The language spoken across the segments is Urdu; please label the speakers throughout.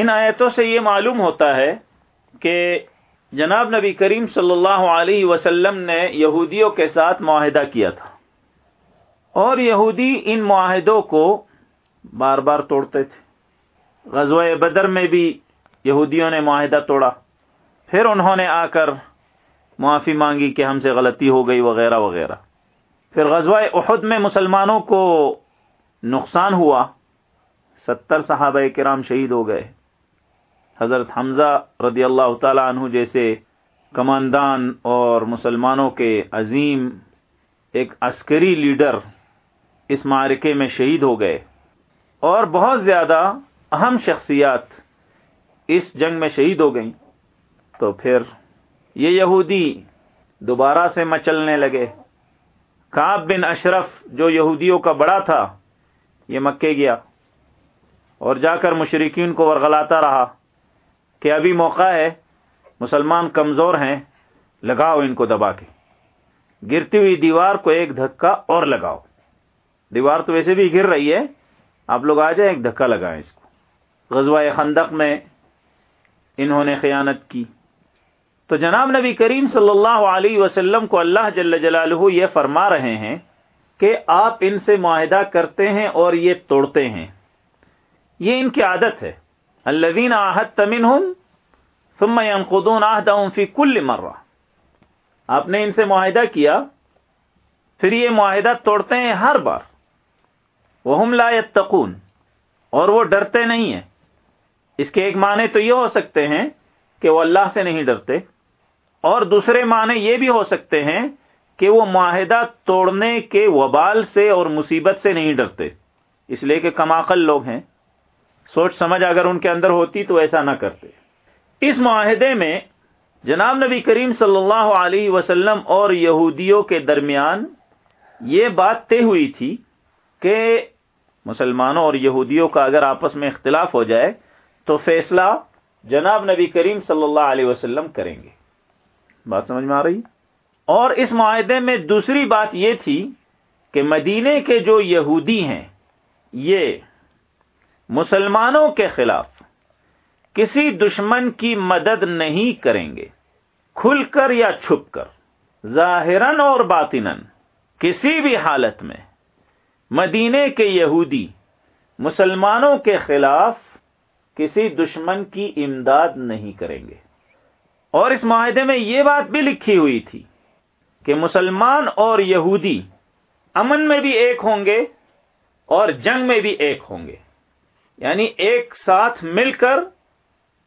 Speaker 1: ان آیتوں سے یہ معلوم ہوتا ہے کہ جناب نبی کریم صلی اللہ علیہ وسلم نے یہودیوں کے ساتھ معاہدہ کیا تھا۔ اور یہودی ان معاہدوں کو بار بار توڑتے تھے۔ غزوہ بدر میں بھی یہودیوں نے معاہدہ توڑا۔ پھر انہوں نے آ کر معافی مانگی کہ ہم سے غلطی ہو گئی وغیرہ وغیرہ۔ پھر غزوہ احد میں مسلمانوں کو نقصان ہوا۔ ستر صحابہ کرام شہید ہو گئے۔ حضرت حمزہ رضی اللہ تعالی عنہ جیسے کماندان اور مسلمانوں کے عظیم ایک عسکری لیڈر اس معرکے میں شہید ہو گئے۔ اور بہت زیادہ اہم شخصیات اس جنگ میں شہید ہو گئیں۔ تو پھر یہ یہودی دوبارہ سے مچلنے لگے۔ کاب بن اشرف جو یہودیوں کا بڑا تھا، یہ مکے گیا اور جا کر مشرقین کو ورغلاتا رہا۔ کہ ابھی موقع ہے، مسلمان کمزور ہیں، لگاؤ ان کو دبا کے۔ گرتی ہوئی دیوار کو ایک دھکا اور لگاؤ۔ دیوار تو ویسے بھی گر رہی ہے، آپ لوگ آ جائیں، ایک دھکا لگائیں اس کو۔ غزوہ خندق میں انہوں نے خیانت کی۔ تو جناب نبی کریم صلی اللہ علیہ وسلم کو اللہ جل جلالہ یہ فرما رہے ہیں کہ آپ ان سے معاہدہ کرتے ہیں اور یہ توڑتے ہیں۔ یہ ان کی عادت ہے۔ الذین آحت منہم ثم ينقضون عہدهم فی کل مرہ آپ نے ان سے معاہدہ کیا، پھر یہ معاہدہ توڑتے ہیں ہر بار. وہ لا يتقون، اور وہ ڈرتے نہیں ہیں. اس کے ایک معنی تو یہ ہو سکتے ہیں کہ وہ اللہ سے نہیں ڈرتے، اور دوسرے معنی یہ بھی ہو سکتے ہیں کہ وہ معاہدہ توڑنے کے وبال سے اور مصیبت سے نہیں ڈرتے، اس لیے کہ کماقل لوگ ہیں. سوچ سمجھ اگر ان کے اندر ہوتی تو ایسا نہ کرتے۔ اس معاہدے میں جناب نبی کریم صلی اللہ علیہ وسلم اور یہودیوں کے درمیان یہ بات طے ہوئی تھی کہ مسلمانوں اور یہودیوں کا اگر آپس میں اختلاف ہو جائے تو فیصلہ جناب نبی کریم صلی اللہ علیہ وسلم کریں گے۔ بات سمجھ میں آ رہی؟ اور اس معاہدے میں دوسری بات یہ تھی کہ مدینے کے جو یہودی ہیں، یہ مسلمانوں کے خلاف کسی دشمن کی مدد نہیں کریں گے۔ کھل کر یا چھپ کر ظاہرن اور باطنن کسی بھی حالت میں مدینے کے یہودی مسلمانوں کے خلاف کسی دشمن کی امداد نہیں کریں گے۔ اور اس معاہدے میں یہ بات بھی لکھی ہوئی تھی کہ مسلمان اور یہودی امن میں بھی ایک ہوں گے اور جنگ میں بھی ایک ہوں گے۔ یعنی ایک ساتھ مل کر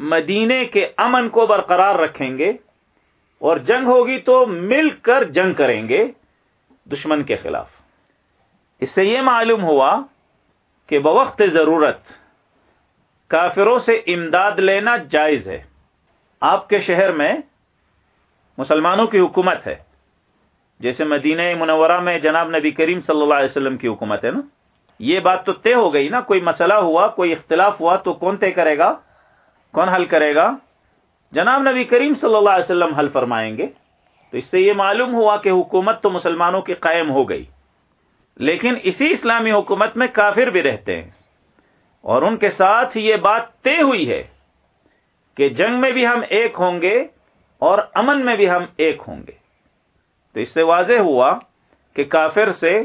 Speaker 1: مدینے کے امن کو برقرار رکھیں گے اور جنگ ہوگی تو مل کر جنگ کریں گے دشمن کے خلاف۔ اس سے یہ معلوم ہوا کہ بوقت ضرورت کافروں سے امداد لینا جائز ہے۔ آپ کے شہر میں مسلمانوں کی حکومت ہے، جیسے مدینہ منورہ میں جناب نبی کریم صلی اللہ علیہ وسلم کی حکومت ہے نا؟ یہ بات تو طے ہو گئی نا، کوئی مسئلہ ہوا، کوئی اختلاف ہوا تو کون طے کرے گا؟ کون حل کرے گا؟ جناب نبی کریم صلی اللہ علیہ وسلم حل فرمائیں گے۔ تو اس سے یہ معلوم ہوا کہ حکومت تو مسلمانوں کی قائم ہو گئی۔ لیکن اسی اسلامی حکومت میں کافر بھی رہتے ہیں۔ اور ان کے ساتھ یہ بات طے ہوئی ہے کہ جنگ میں بھی ہم ایک ہوں گے اور امن میں بھی ہم ایک ہوں گے۔ تو اس سے واضح ہوا کہ کافر سے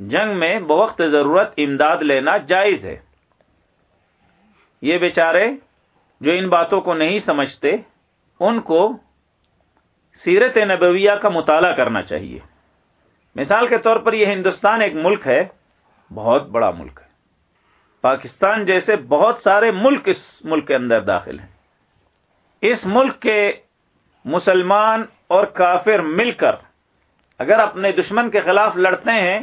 Speaker 1: جنگ میں بوقت ضرورت امداد لینا جائز ہے۔ یہ بیچارے جو ان باتوں کو نہیں سمجھتے، ان کو سیرت نبویہ کا مطالعہ کرنا چاہیے۔ مثال کے طور پر یہ ہندوستان ایک ملک ہے، بہت بڑا ملک ہے۔ پاکستان جیسے بہت سارے ملک اس ملک کے اندر داخل ہیں۔ اس ملک کے مسلمان اور کافر مل کر اگر اپنے دشمن کے خلاف لڑتے ہیں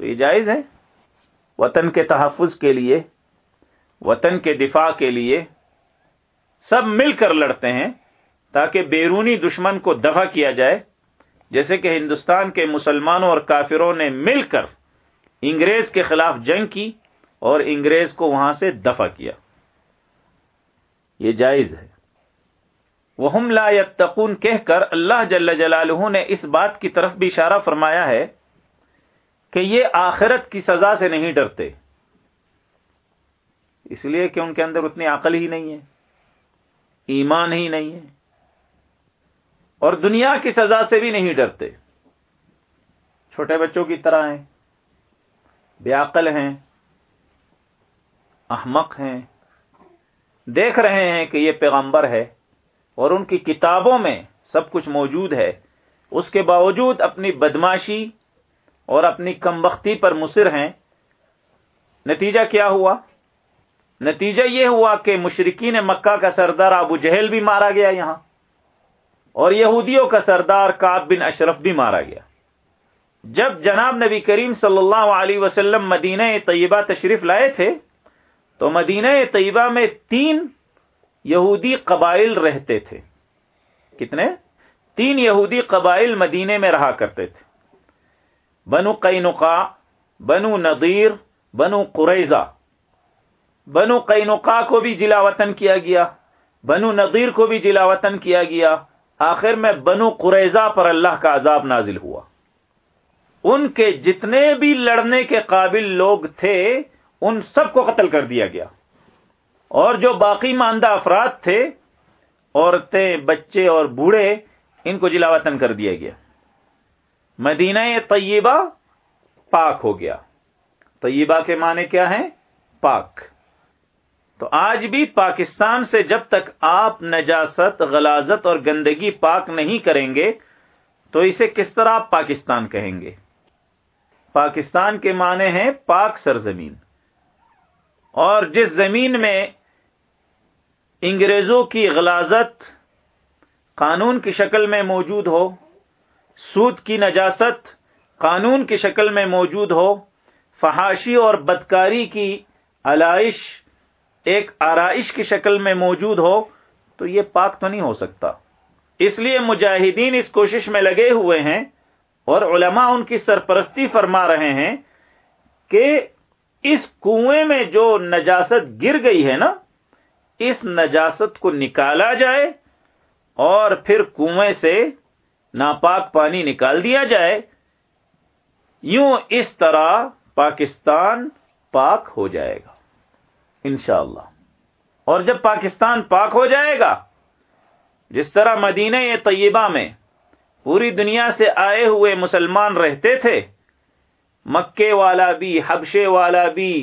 Speaker 1: تو یہ جائز ہے؟ وطن کے تحفظ کے لیے، وطن کے دفاع کے لیے سب مل کر لڑتے ہیں تاکہ بیرونی دشمن کو دفع کیا جائے۔ جیسے کہ ہندوستان کے مسلمانوں اور کافروں نے مل کر انگریز کے خلاف جنگ کی اور انگریز کو وہاں سے دفع کیا۔ یہ جائز ہے۔ وہ لا یتقون کہہ کر اللہ جل جلالہ نے اس بات کی طرف بھی اشارہ فرمایا ہے کہ یہ آخرت کی سزا سے نہیں ڈرتے۔ اس لیے کہ ان کے اندر اتنی عقل ہی نہیں ہے، ایمان ہی نہیں ہے، اور دنیا کی سزا سے بھی نہیں ڈرتے۔ چھوٹے بچوں کی طرح ہیں، بے عقل ہیں، احمق ہیں۔ دیکھ رہے ہیں کہ یہ پیغمبر ہے اور ان کی کتابوں میں سب کچھ موجود ہے، اس کے باوجود اپنی بدماشی اور اپنی کم بختی پر مصر ہیں۔ نتیجہ کیا ہوا؟ نتیجہ یہ ہوا کہ مشرقین مکہ کا سردار ابو جہل بھی مارا گیا یہاں، اور یہودیوں کا سردار کاب بن اشرف بھی مارا گیا۔ جب جناب نبی کریم صلی اللہ علیہ وسلم مدینہ طیبہ تشریف لائے تھے، تو مدینہ طیبہ میں تین یہودی قبائل رہتے تھے۔ کتنے؟ تین یہودی قبائل مدینے میں رہا کرتے تھے۔ بنو قینقا بنو نذیر بنو قریضہ بنو قینقا کو بھی جلا وطن کیا گیا، بنو نذیر کو بھی جلا وطن کیا گیا۔ آخر میں بنو قریضہ پر اللہ کا عذاب نازل ہوا۔ ان کے جتنے بھی لڑنے کے قابل لوگ تھے، ان سب کو قتل کر دیا گیا۔ اور جو باقی ماندہ افراد تھے، عورتیں، بچے اور بوڑھے، ان کو جلا وطن کر دیا گیا۔ مدینہ طیبہ پاک ہو گیا۔ طیبہ کے معنی کیا ہیں؟ پاک۔ تو آج بھی پاکستان سے جب تک آپ نجاست، غلازت اور گندگی پاک نہیں کریں گے، تو اسے کس طرح آپ پاکستان کہیں گے؟ پاکستان کے معنی ہیں پاک سرزمین۔ اور جس زمین میں انگریزوں کی غلازت قانون کی شکل میں موجود ہو سود کی نجاست قانون کی شکل میں موجود ہو، فحاشی اور بدکاری کی علائش ایک آرائش کی شکل میں موجود ہو، تو یہ پاک تو نہیں ہو سکتا۔ اس لیے مجاہدین اس کوشش میں لگے ہوئے ہیں اور علماء ان کی سرپرستی فرما رہے ہیں کہ اس کنویں میں جو نجاست گر گئی ہے نا، اس نجاست کو نکالا جائے اور پھر کنویں سے ناپاک پانی نکال دیا جائے، یوں اس طرح پاکستان پاک ہو جائے گا، انشاءاللہ۔ اور جب پاکستان پاک ہو جائے گا، جس طرح مدینہ طیبہ میں پوری دنیا سے آئے ہوئے مسلمان رہتے تھے، مکے والا بھی حبشے والا بھی،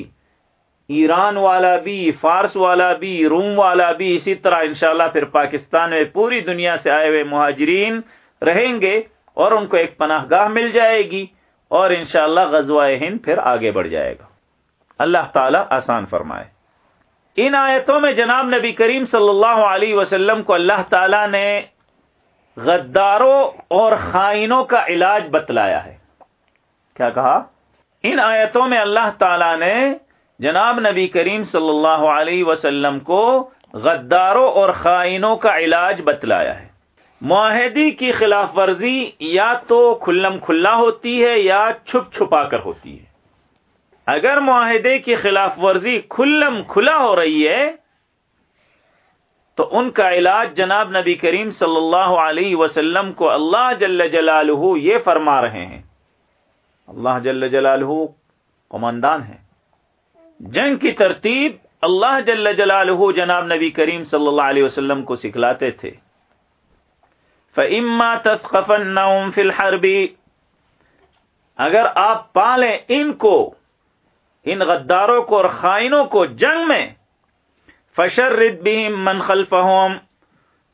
Speaker 1: ایران والا بھی، فارس والا بھی، روم والا بھی، اسی طرح انشاءاللہ پھر پاکستان میں پوری دنیا سے آئے ہوئے مہاجرین رہیں گے اور ان کو ایک پناہ گاہ مل جائے گی اور انشاءاللہ شاء اللہ ہند پھر آگے بڑھ جائے گا۔ اللہ تعالی آسان فرمائے۔ ان آیتوں میں جناب نبی کریم صلی اللہ علیہ وسلم کو اللہ تعالی نے غداروں اور خائنوں کا علاج بتلایا ہے۔ کیا کہا؟ ان آیتوں میں اللہ تعالی نے جناب نبی کریم صلی اللہ علیہ وسلم کو غداروں اور خائنوں کا علاج بتلایا ہے۔ معاہدی کی خلاف ورزی یا تو کھلم کھلا ہوتی ہے یا چھپ چھپا کر ہوتی ہے۔ اگر معاہدے کی خلاف ورزی کھلم کھلا ہو رہی ہے، تو ان کا علاج جناب نبی کریم صلی اللہ علیہ وسلم کو اللہ جل جلالہ یہ فرما رہے ہیں۔ اللہ جل جلالہ قماندان ہے جنگ کی ترتیب اللہ جل جلالہ جناب نبی کریم صلی اللہ علیہ وسلم کو سکھلاتے تھے۔ فَإِمَّا تَثْخَفَنَّهُمْ فِي الْحَرْبِ اگر آپ پالیں ان کو، ان غداروں کو اور خائنوں کو جنگ میں، فشرد بہم من خلفہم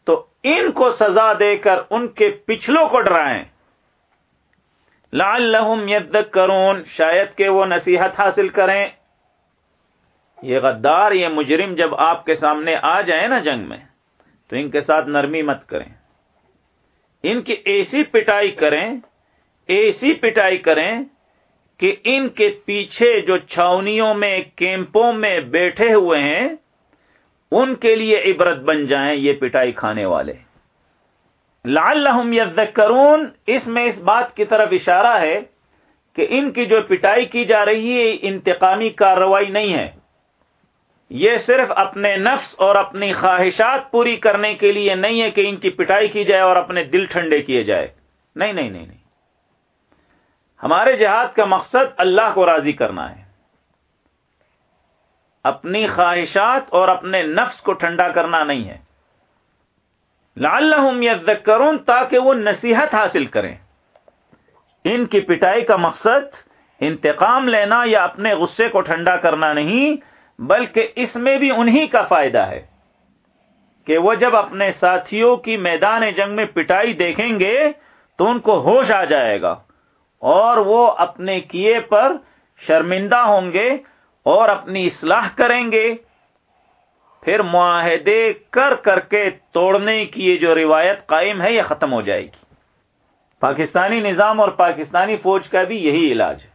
Speaker 1: تو ان کو سزا دے کر ان کے پچھلوں کو ڈرائیں۔ لعلہم یذکرون شاید کہ وہ نصیحت حاصل کریں۔ یہ غدار، یہ مجرم جب آپ کے سامنے آ جائیں نا جنگ میں، تو ان کے ساتھ نرمی مت کریں۔ ان کی ایسی پٹائی کریں، ایسی پٹائی کریں کہ ان کے پیچھے جو چھاونیوں میں، کیمپوں میں بیٹھے ہوئے ہیں، ان کے لیے عبرت بن جائیں یہ پٹائی کھانے والے۔ لعلہم یذکرون، اس میں اس بات کی طرف اشارہ ہے کہ ان کی جو پٹائی کی جا رہی ہے، انتقامی کارروائی نہیں ہے۔ یہ صرف اپنے نفس اور اپنی خواہشات پوری کرنے کے لیے نہیں ہے کہ ان کی پٹائی کی جائے اور اپنے دل ٹھنڈے کیے جائے۔ نہیں نہیں نہیں نہیں۔ ہمارے جہاد کا مقصد اللہ کو راضی کرنا ہے۔ اپنی خواہشات اور اپنے نفس کو ٹھنڈا کرنا نہیں ہے۔ لعلہم یذکرون، تاکہ وہ نصیحت حاصل کریں۔ ان کی پٹائی کا مقصد انتقام لینا یا اپنے غصے کو ٹھنڈا کرنا نہیں بلکہ اس میں بھی انہی کا فائدہ ہے کہ وہ جب اپنے ساتھیوں کی میدان جنگ میں پٹائی دیکھیں گے تو ان کو ہوش آ جائے گا اور وہ اپنے کیے پر شرمندہ ہوں گے اور اپنی اصلاح کریں گے۔ پھر معاہدے کر کر کے توڑنے کی یہ جو روایت قائم ہے، یہ ختم ہو جائے گی۔ پاکستانی نظام اور پاکستانی فوج کا بھی یہی علاج ہے۔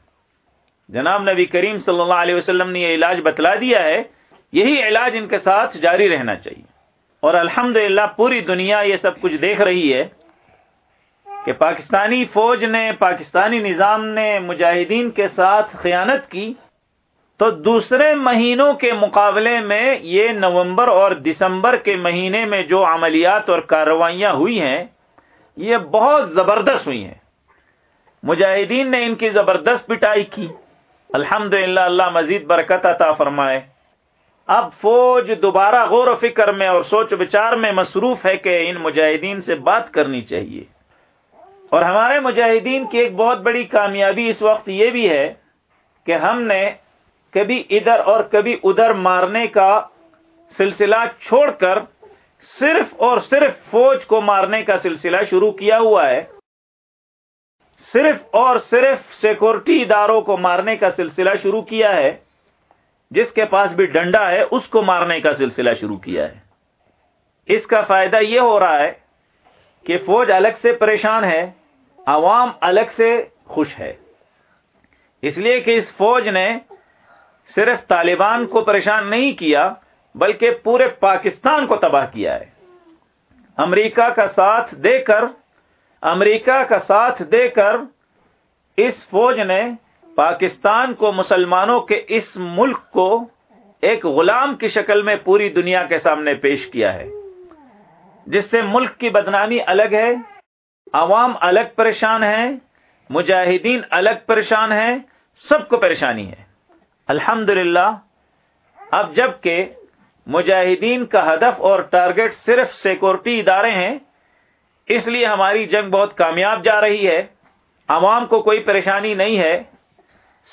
Speaker 1: جناب نبی کریم صلی اللہ علیہ وسلم نے یہ علاج بتلا دیا ہے، یہی علاج ان کے ساتھ جاری رہنا چاہیے۔ اور الحمد پوری دنیا یہ سب کچھ دیکھ رہی ہے کہ پاکستانی فوج نے، پاکستانی نظام نے مجاہدین کے ساتھ خیانت کی تو دوسرے مہینوں کے مقابلے میں یہ نومبر اور دسمبر کے مہینے میں جو عملیات اور کارروائیاں ہوئی ہیں، یہ بہت زبردست ہوئی ہیں۔ مجاہدین نے ان کی زبردست پٹائی کی۔ الحمد اللہ مزید برکت عطا فرمائے۔ اب فوج دوبارہ غور و فکر میں اور سوچ بچار میں مصروف ہے کہ ان مجاہدین سے بات کرنی چاہیے۔ اور ہمارے مجاہدین کی ایک بہت بڑی کامیابی اس وقت یہ بھی ہے کہ ہم نے کبھی ادھر اور کبھی ادھر مارنے کا سلسلہ چھوڑ کر صرف اور صرف فوج کو مارنے کا سلسلہ شروع کیا ہوا ہے۔ صرف اور صرف سیکورٹی اداروں کو مارنے کا سلسلہ شروع کیا ہے، جس کے پاس بھی ڈنڈا ہے، اس کو مارنے کا سلسلہ شروع کیا ہے۔ اس کا فائدہ یہ ہو رہا ہے کہ فوج الگ سے پریشان ہے، عوام الگ سے خوش ہے۔ اس لیے کہ اس فوج نے صرف طالبان کو پریشان نہیں کیا، بلکہ پورے پاکستان کو تباہ کیا ہے۔ امریکہ کا ساتھ دے کر امریکہ کا ساتھ دے کر اس فوج نے پاکستان کو مسلمانوں کے اس ملک کو ایک غلام کی شکل میں پوری دنیا کے سامنے پیش کیا ہے۔ جس سے ملک کی بدنامی الگ ہے، عوام الگ پریشان ہے مجاہدین الگ پریشان ہیں، سب کو پریشانی ہے۔ الحمد اب جبکہ مجاہدین کا ہدف اور ٹارگٹ صرف سیکورٹی ادارے ہیں اس لیے ہماری جنگ بہت کامیاب جا رہی ہے۔ عوام کو کوئی پریشانی نہیں ہے۔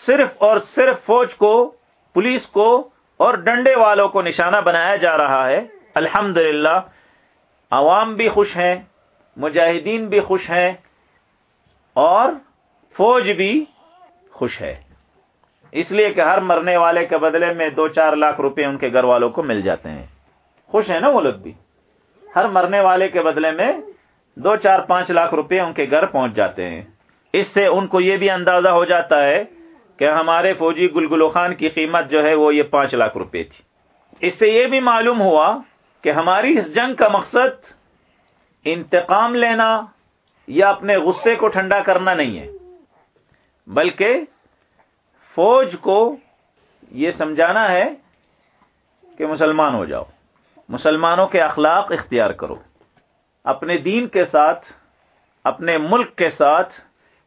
Speaker 1: صرف اور صرف فوج کو، پولیس کو اور ڈنڈے والوں کو نشانہ بنایا جا رہا ہے۔ الحمد عوام بھی خوش ہیں، مجاہدین بھی خوش ہیں اور فوج بھی خوش ہے۔ اس لیے کہ ہر مرنے والے کے بدلے میں دو چار لاکھ روپے ان کے گھر والوں کو مل جاتے ہیں۔ خوش ہیں نا وہ لوگ بھی۔ ہر مرنے والے کے بدلے میں دو چار پانچ لاکھ روپے ان کے گھر پہنچ جاتے ہیں۔ اس سے ان کو یہ بھی اندازہ ہو جاتا ہے کہ ہمارے فوجی گلگلو خان کی قیمت جو ہے وہ یہ پانچ لاکھ روپے تھی۔ اس سے یہ بھی معلوم ہوا کہ ہماری اس جنگ کا مقصد انتقام لینا یا اپنے غصے کو ٹھنڈا کرنا نہیں ہے، بلکہ فوج کو یہ سمجھانا ہے کہ مسلمان ہو جاؤ، مسلمانوں کے اخلاق اختیار کرو۔ اپنے دین کے ساتھ، اپنے ملک کے ساتھ،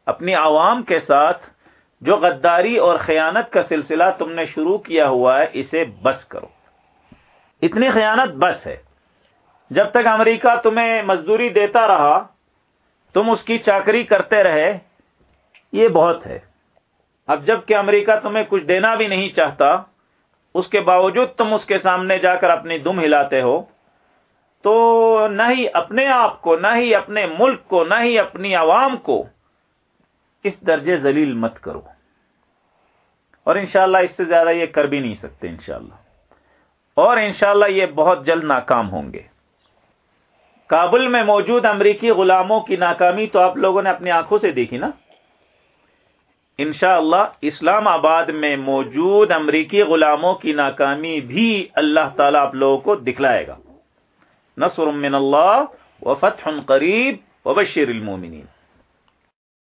Speaker 1: اپنی عوام کے ساتھ، جو غداری اور خیانت کا سلسلہ تم نے شروع کیا ہوا ہے، اسے بس کرو۔ اتنی خیانت بس ہے۔ جب تک امریکہ تمہیں مزدوری دیتا رہا، تم اس کی چاکری کرتے رہے، یہ بہت ہے۔ اب جبکہ امریکہ تمہیں کچھ دینا بھی نہیں چاہتا، اس کے باوجود تم اس کے سامنے جا کر اپنی دم ہلاتے ہو۔ تو نہ ہی اپنے آپ کو، نہ ہی اپنے ملک کو، نہ ہی اپنی عوام کو اس درجے ذلیل مت کرو۔ اور انشاءاللہ اس سے زیادہ یہ کر بھی نہیں سکتے انشاءاللہ۔ اور انشاءاللہ یہ بہت جلد ناکام ہوں گے۔ کابل میں موجود امریکی غلاموں کی ناکامی تو آپ لوگوں نے اپنی آنکھوں سے دیکھی نا؟ انشاءاللہ اسلام آباد میں موجود امریکی غلاموں کی ناکامی بھی اللہ تعالیٰ آپ لوگوں کو دکھلائے گا۔ نصر من اللہ و قریب وبشر المومنین